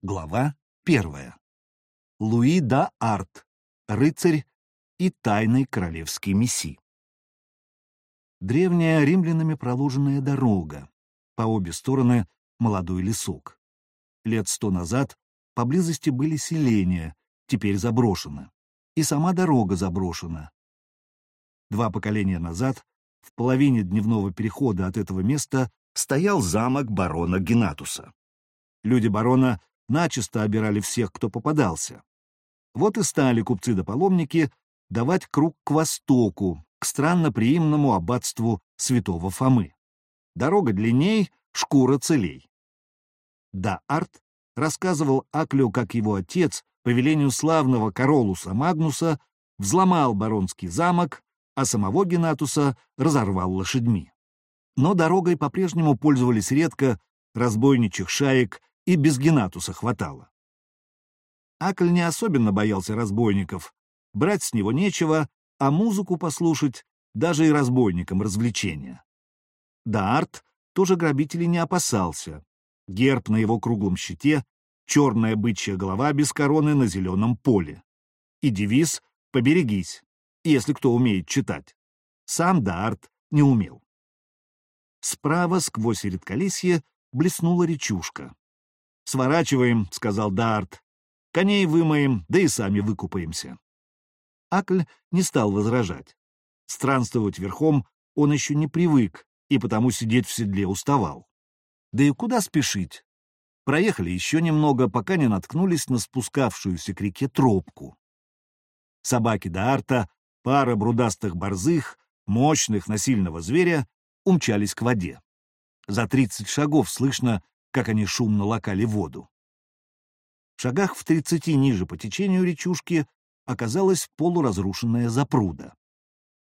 Глава первая. Луи да Арт, рыцарь и тайный королевский месси. Древняя римлянами проложенная дорога, по обе стороны молодой лесок. Лет сто назад поблизости были селения, теперь заброшены, и сама дорога заброшена. Два поколения назад, в половине дневного перехода от этого места, стоял замок барона Генатуса. Люди барона начисто обирали всех, кто попадался. Вот и стали купцы да паломники давать круг к востоку, к странноприимному аббатству святого Фомы. Дорога длинней, шкура целей. Да Арт рассказывал Аклю, как его отец, по велению славного Королуса Магнуса, взломал баронский замок, а самого Генатуса разорвал лошадьми. Но дорогой по-прежнему пользовались редко, разбойничьих шаек и без Генатуса хватало. Акль не особенно боялся разбойников, брать с него нечего, а музыку послушать даже и разбойникам развлечения. Даарт тоже грабителей не опасался. Герб на его круглом щите, черная бычья голова без короны на зеленом поле. И девиз «Поберегись», если кто умеет читать. Сам Даарт не умел. Справа, сквозь редколесье, блеснула речушка. «Сворачиваем», — сказал Дарт. «Коней вымоем, да и сами выкупаемся». Акль не стал возражать. Странствовать верхом он еще не привык, и потому сидеть в седле уставал. Да и куда спешить? Проехали еще немного, пока не наткнулись на спускавшуюся к реке тропку. Собаки Даарта, пара брудастых борзых, мощных на сильного зверя, умчались к воде. За тридцать шагов слышно, как они шумно лакали воду. В шагах в тридцати ниже по течению речушки оказалась полуразрушенная запруда.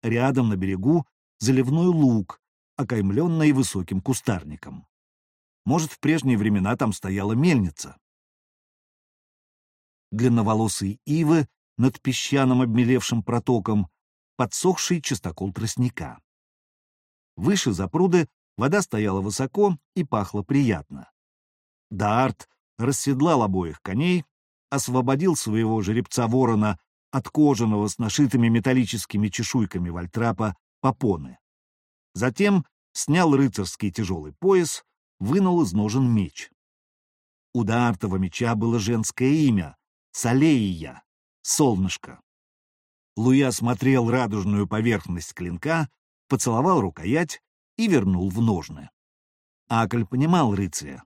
Рядом на берегу заливной луг, окаймленный высоким кустарником. Может, в прежние времена там стояла мельница. Длинноволосые ивы над песчаным обмелевшим протоком, подсохший чистокол тростника. Выше запруды вода стояла высоко и пахла приятно. Даарт расседлал обоих коней, освободил своего жеребца-ворона от кожаного с нашитыми металлическими чешуйками вальтрапа попоны. Затем снял рыцарский тяжелый пояс, вынул из ножен меч. У Даартова меча было женское имя — Салеия, солнышко. Луя смотрел радужную поверхность клинка, поцеловал рукоять и вернул в ножны. Акль понимал рыцаря.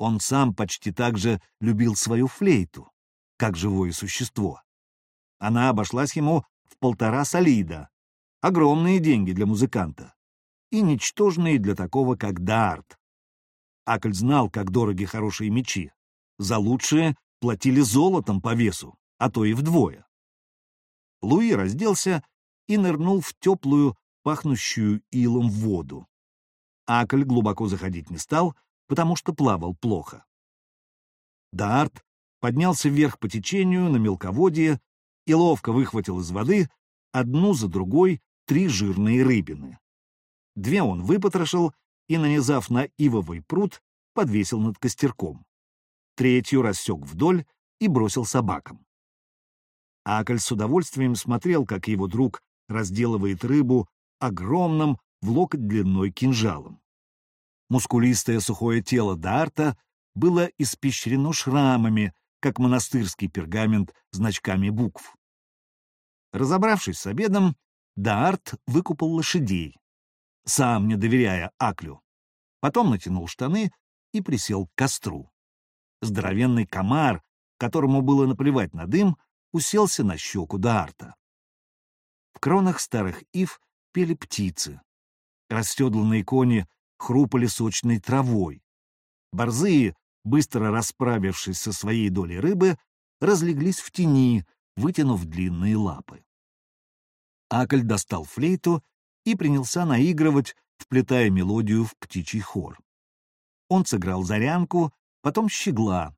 Он сам почти так же любил свою флейту, как живое существо. Она обошлась ему в полтора солида. Огромные деньги для музыканта. И ничтожные для такого, как Дарт. Акль знал, как дороги хорошие мечи. За лучшие платили золотом по весу, а то и вдвое. Луи разделся и нырнул в теплую, пахнущую илом воду. Акль глубоко заходить не стал, потому что плавал плохо. Даарт поднялся вверх по течению на мелководье и ловко выхватил из воды одну за другой три жирные рыбины. Две он выпотрошил и, нанизав на ивовый пруд, подвесил над костерком. Третью рассек вдоль и бросил собакам. Акль с удовольствием смотрел, как его друг разделывает рыбу огромным в локоть длиной кинжалом. Мускулистое сухое тело Дарта было испещрено шрамами, как монастырский пергамент значками букв. Разобравшись с обедом, Даарт выкупал лошадей, сам не доверяя Аклю. Потом натянул штаны и присел к костру. Здоровенный комар, которому было наплевать на дым, уселся на щеку Даарта. В кронах старых ив пели птицы. Расседланные кони хрупали сочной травой. Борзые, быстро расправившись со своей долей рыбы, разлеглись в тени, вытянув длинные лапы. Акль достал флейту и принялся наигрывать, вплетая мелодию в птичий хор. Он сыграл зарянку, потом щегла,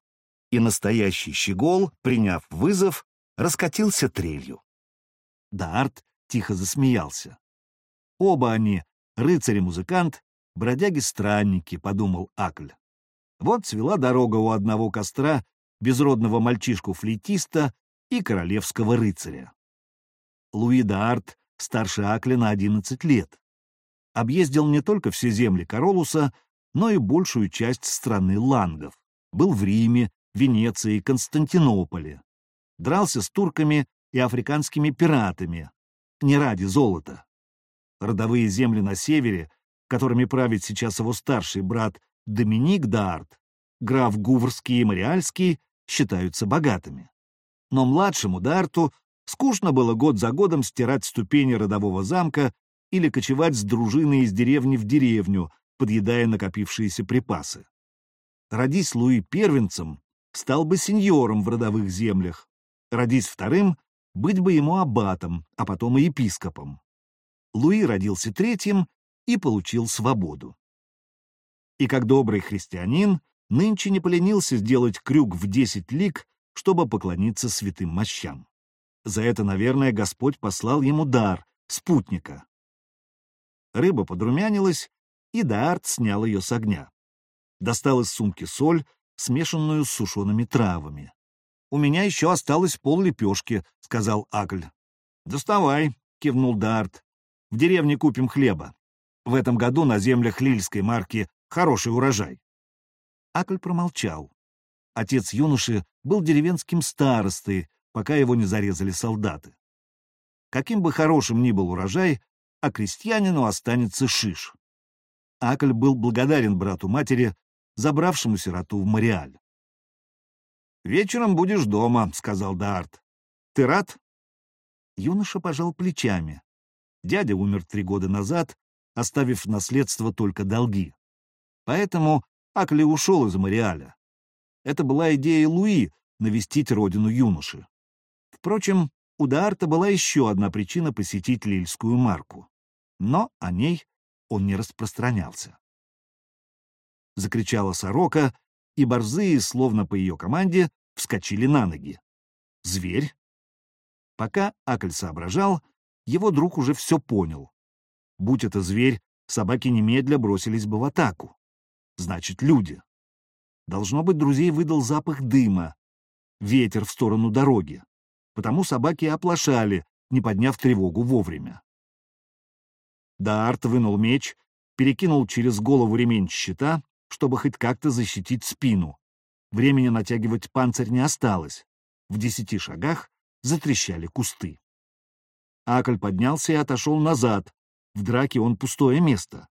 и настоящий щегол, приняв вызов, раскатился трелью. Дарт тихо засмеялся. Оба они, рыцарь и музыкант, Бродяги-странники, — подумал Акль. Вот свела дорога у одного костра безродного мальчишку-флейтиста и королевского рыцаря. Луи Д'Арт старше Акля на 11 лет. Объездил не только все земли Королуса, но и большую часть страны лангов. Был в Риме, Венеции, Константинополе. Дрался с турками и африканскими пиратами. Не ради золота. Родовые земли на севере, которыми правит сейчас его старший брат Доминик Д'Арт, граф Гуврский и Мариальский, считаются богатыми. Но младшему Д'Арту скучно было год за годом стирать ступени родового замка или кочевать с дружиной из деревни в деревню, подъедая накопившиеся припасы. Родись Луи первенцем, стал бы сеньором в родовых землях. Родись вторым, быть бы ему аббатом, а потом и епископом. Луи родился третьим и получил свободу. И как добрый христианин, нынче не поленился сделать крюк в десять лик, чтобы поклониться святым мощам. За это, наверное, Господь послал ему дар, спутника. Рыба подрумянилась, и Даарт снял ее с огня. Достал из сумки соль, смешанную с сушеными травами. «У меня еще осталось пол лепешки», — сказал Акль. «Доставай», — кивнул Даарт. «В деревне купим хлеба. В этом году на землях лильской марки хороший урожай». Акль промолчал. Отец юноши был деревенским старостой, пока его не зарезали солдаты. Каким бы хорошим ни был урожай, а крестьянину останется шиш. Акль был благодарен брату матери, забравшему сироту в Мариаль. «Вечером будешь дома», — сказал Даарт. «Ты рад?» Юноша пожал плечами. Дядя умер три года назад, оставив в наследство только долги. Поэтому Акли ушел из Мариаля. Это была идея Луи — навестить родину юноши. Впрочем, у Даарта была еще одна причина посетить Лильскую марку. Но о ней он не распространялся. Закричала сорока, и борзые, словно по ее команде, вскочили на ноги. Зверь? Пока Акль соображал, его друг уже все понял. Будь это зверь, собаки немедля бросились бы в атаку. Значит, люди. Должно быть, друзей выдал запах дыма, ветер в сторону дороги. Потому собаки оплошали, не подняв тревогу вовремя. Даарт вынул меч, перекинул через голову ремень щита, чтобы хоть как-то защитить спину. Времени натягивать панцирь не осталось. В десяти шагах затрещали кусты. Акль поднялся и отошел назад. В драке он пустое место.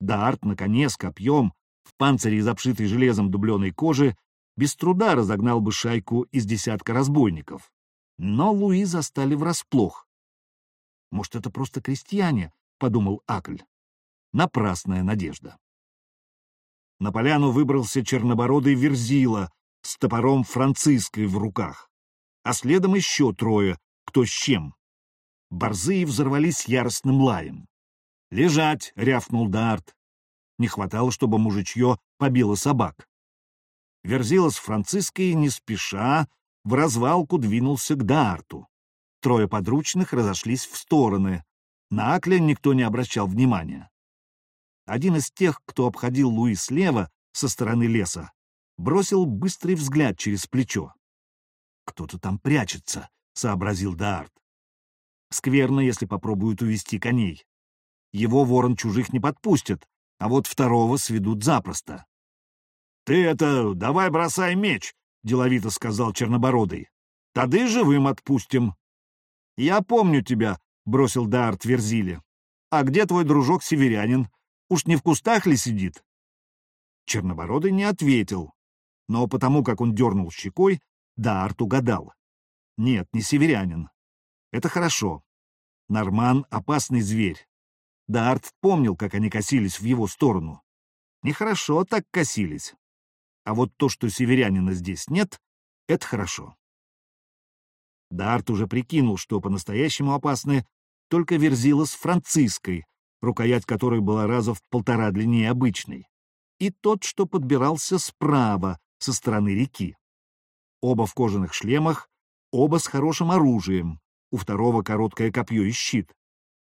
Даарт на коне с копьем, в панцире из обшитой железом дубленой кожи, без труда разогнал бы шайку из десятка разбойников. Но Луи застали врасплох. Может, это просто крестьяне, — подумал Акль. Напрасная надежда. На поляну выбрался чернобородый Верзила с топором Франциской в руках, а следом еще трое, кто с чем. Борзые взорвались яростным лаем. «Лежать!» — рявкнул Дарт. Не хватало, чтобы мужичье побило собак. Верзила с Франциской не спеша в развалку двинулся к Дарту. Трое подручных разошлись в стороны, на Акля никто не обращал внимания. Один из тех, кто обходил Луи слева, со стороны леса, бросил быстрый взгляд через плечо. «Кто-то там прячется», — сообразил Даарт. «Скверно, если попробуют увести коней. Его ворон чужих не подпустит, а вот второго сведут запросто». «Ты это, давай бросай меч», — деловито сказал Чернобородый. «Тады живым отпустим». «Я помню тебя», бросил Даарт Верзиле. «А где твой дружок-северянин? Уж не в кустах ли сидит?» Чернобородый не ответил, но потому как он дернул щекой, Даарт угадал. «Нет, не северянин. Это хорошо. Норман — опасный зверь. Даарт помнил, как они косились в его сторону. Нехорошо так косились. А вот то, что северянина здесь нет, — это хорошо. Дарт уже прикинул, что по-настоящему опасны только верзила с франциской, рукоять которой была раза в полтора длиннее обычной, и тот, что подбирался справа, со стороны реки. Оба в кожаных шлемах, оба с хорошим оружием, у второго короткое копье и щит.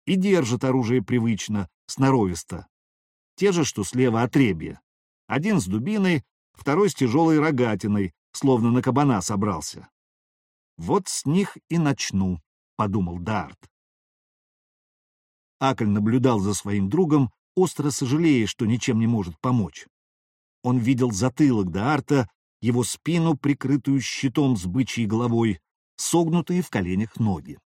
И держит оружие привычно, сноровисто. Те же, что слева отребья. Один с дубиной, второй с тяжелой рогатиной, словно на кабана собрался. «Вот с них и начну», — подумал Дарт. Акль наблюдал за своим другом, остро сожалея, что ничем не может помочь. Он видел затылок Даарта, его спину, прикрытую щитом с бычьей головой, согнутые в коленях ноги.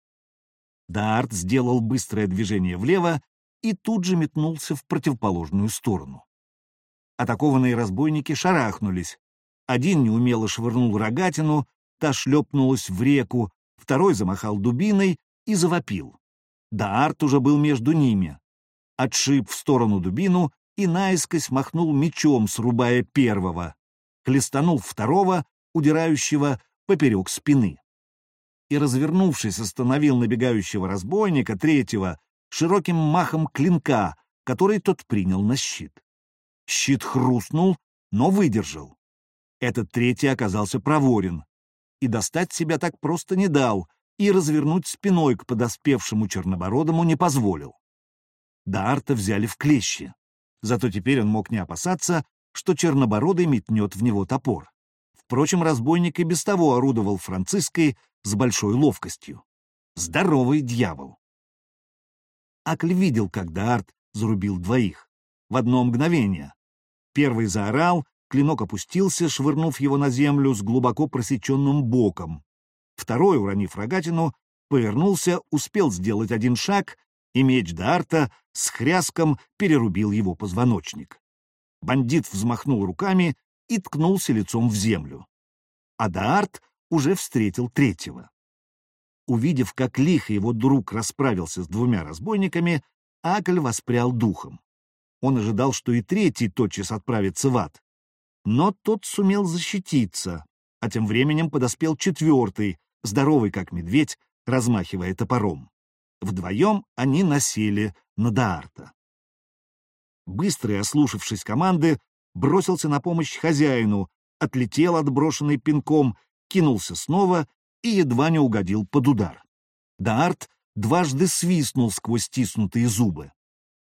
Даарт сделал быстрое движение влево и тут же метнулся в противоположную сторону. Атакованные разбойники шарахнулись. Один неумело швырнул рогатину, та шлепнулась в реку, второй замахал дубиной и завопил. Даарт уже был между ними. Отшиб в сторону дубину и наискось махнул мечом, срубая первого. Хлестанул второго, удирающего поперек спины. И, развернувшись, остановил набегающего разбойника, третьего, широким махом клинка, который тот принял на щит. Щит хрустнул, но выдержал. Этот третий оказался проворен. И достать себя так просто не дал, и развернуть спиной к подоспевшему чернобородому не позволил. Даарта взяли в клещи. Зато теперь он мог не опасаться, что чернобородый метнет в него топор. Впрочем, разбойник и без того орудовал Франциской с большой ловкостью. Здоровый дьявол! Акль видел, как Даарт зарубил двоих. В одно мгновение. Первый заорал, клинок опустился, швырнув его на землю с глубоко просеченным боком. Второй, уронив рогатину, повернулся, успел сделать один шаг, и меч Д'Арта с хряском перерубил его позвоночник. Бандит взмахнул руками и ткнулся лицом в землю. А Д'Арт уже встретил третьего. Увидев, как лихо его друг расправился с двумя разбойниками, Акль воспрял духом. Он ожидал, что и третий тотчас отправится в ад. Но тот сумел защититься, а тем временем подоспел четвертый, здоровый как медведь, размахивая топором. Вдвоем они насели на Даарта. Быстрый, ослушавшись команды, бросился на помощь хозяину, отлетел отброшенный пинком, кинулся снова и едва не угодил под удар. Даарт дважды свистнул сквозь стиснутые зубы.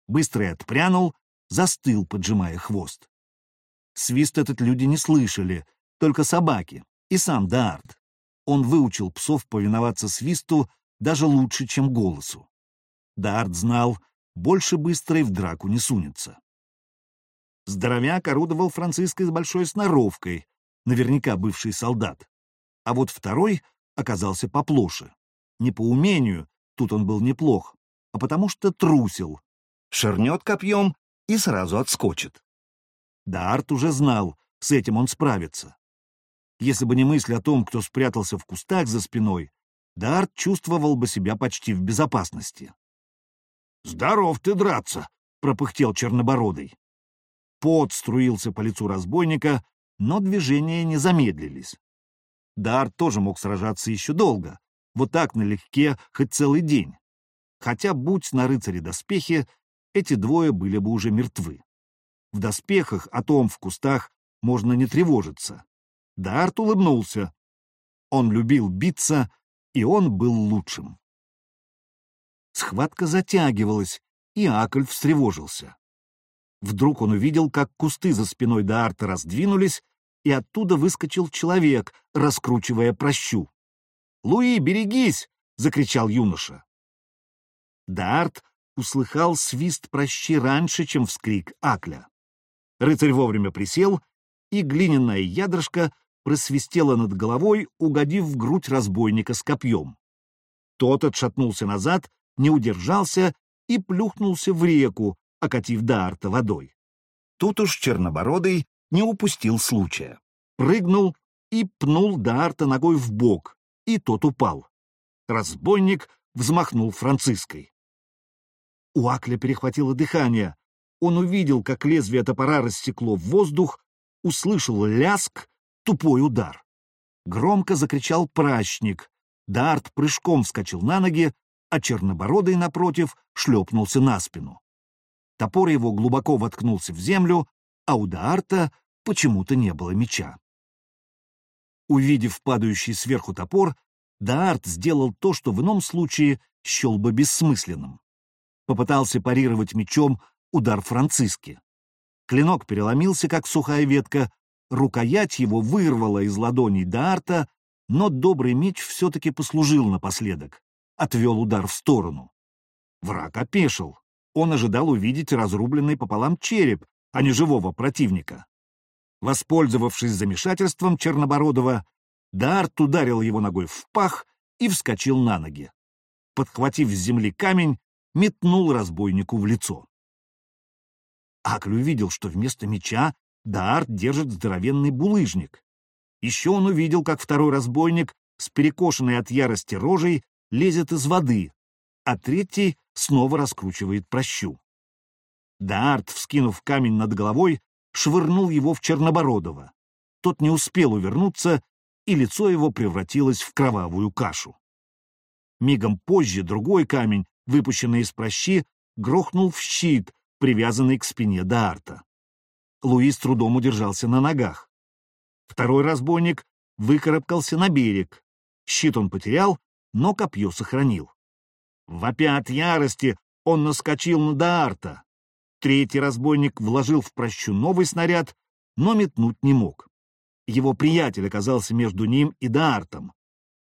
Быстрый отпрянул, застыл, поджимая хвост. Свист этот люди не слышали, только собаки и сам Даарт. Он выучил псов повиноваться свисту даже лучше, чем голосу. Дарт знал, больше быстрой в драку не сунется. Здоровяк орудовал Франциской с большой сноровкой, наверняка бывший солдат. А вот второй оказался поплоше. Не по умению, тут он был неплох, а потому что трусил. Шернет копьем и сразу отскочит. Дарт уже знал, с этим он справится. Если бы не мысль о том, кто спрятался в кустах за спиной, Дарт чувствовал бы себя почти в безопасности. «Здоров ты драться!» — пропыхтел Чернобородый. Пот струился по лицу разбойника, но движения не замедлились. Дарт тоже мог сражаться еще долго, вот так налегке хоть целый день. Хотя, будь на рыцаре доспехи, эти двое были бы уже мертвы. В доспехах, о том в кустах, можно не тревожиться. Дарт улыбнулся. Он любил биться, и он был лучшим. Схватка затягивалась, и Акль встревожился. Вдруг он увидел, как кусты за спиной Даарта раздвинулись, и оттуда выскочил человек, раскручивая прощу. «Луи, берегись!» — закричал юноша. Даарт услыхал свист прощи раньше, чем вскрик Акля. Рыцарь вовремя присел, и глиняная ядрышко просвистела над головой, угодив в грудь разбойника с копьем. Тот отшатнулся назад, не удержался и плюхнулся в реку, окатив Даарта водой. Тут уж Чернобородый не упустил случая. Прыгнул и пнул Даарта ногой в бок, и тот упал. Разбойник взмахнул Франциской. У Акля перехватило дыхание. Он увидел, как лезвие топора рассекло в воздух, услышал ляск тупой удар. Громко закричал прачник. Дарт прыжком вскочил на ноги, а чернобородый, напротив, шлепнулся на спину. Топор его глубоко воткнулся в землю, а у Даарта почему-то не было меча. Увидев падающий сверху топор, Даарт сделал то, что в ином случае счел бы бессмысленным. Попытался парировать мечом удар Франциски. Клинок переломился, как сухая ветка, Рукоять его вырвала из ладоней Даарта, но добрый меч все-таки послужил напоследок, отвел удар в сторону. Враг опешил. Он ожидал увидеть разрубленный пополам череп, а не живого противника. Воспользовавшись замешательством Чернобородова, Даарт ударил его ногой в пах и вскочил на ноги. Подхватив с земли камень, метнул разбойнику в лицо. Акль увидел, что вместо меча Даарт держит здоровенный булыжник. Еще он увидел, как второй разбойник с перекошенной от ярости рожей лезет из воды, а третий снова раскручивает прощу. Даарт, вскинув камень над головой, швырнул его в Чернобородова. Тот не успел увернуться, и лицо его превратилось в кровавую кашу. Мигом позже другой камень, выпущенный из прощи, грохнул в щит, привязанный к спине Даарта. Луи с трудом удержался на ногах. Второй разбойник выкарабкался на берег. Щит он потерял, но копье сохранил. Вопя от ярости, он наскочил на Даарта. Третий разбойник вложил в прощу новый снаряд, но метнуть не мог. Его приятель оказался между ним и Даартом.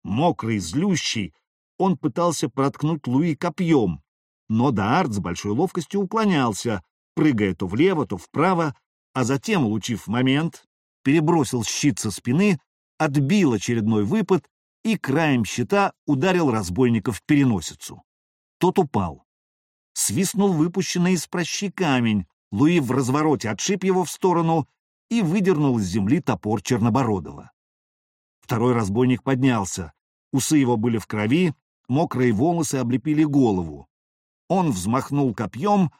Мокрый, злющий, он пытался проткнуть Луи копьем, но Даарт с большой ловкостью уклонялся, прыгая то влево, то вправо, а затем, улучив момент, перебросил щит со спины, отбил очередной выпад и краем щита ударил разбойника в переносицу. Тот упал. Свистнул выпущенный из прощи камень, Луи в развороте отшиб его в сторону и выдернул из земли топор Чернобородова. Второй разбойник поднялся, усы его были в крови, мокрые волосы облепили голову. Он взмахнул копьем,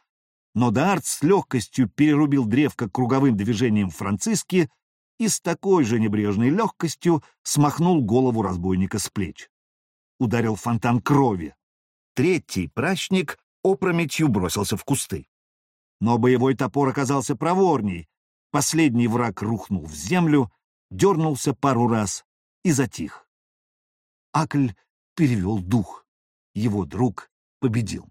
но Д'Арт с легкостью перерубил древко круговым движением Франциски и с такой же небрежной легкостью смахнул голову разбойника с плеч. Ударил фонтан крови. Третий прачник опрометью бросился в кусты. Но боевой топор оказался проворней. Последний враг рухнул в землю, дернулся пару раз и затих. Акль перевел дух. Его друг победил.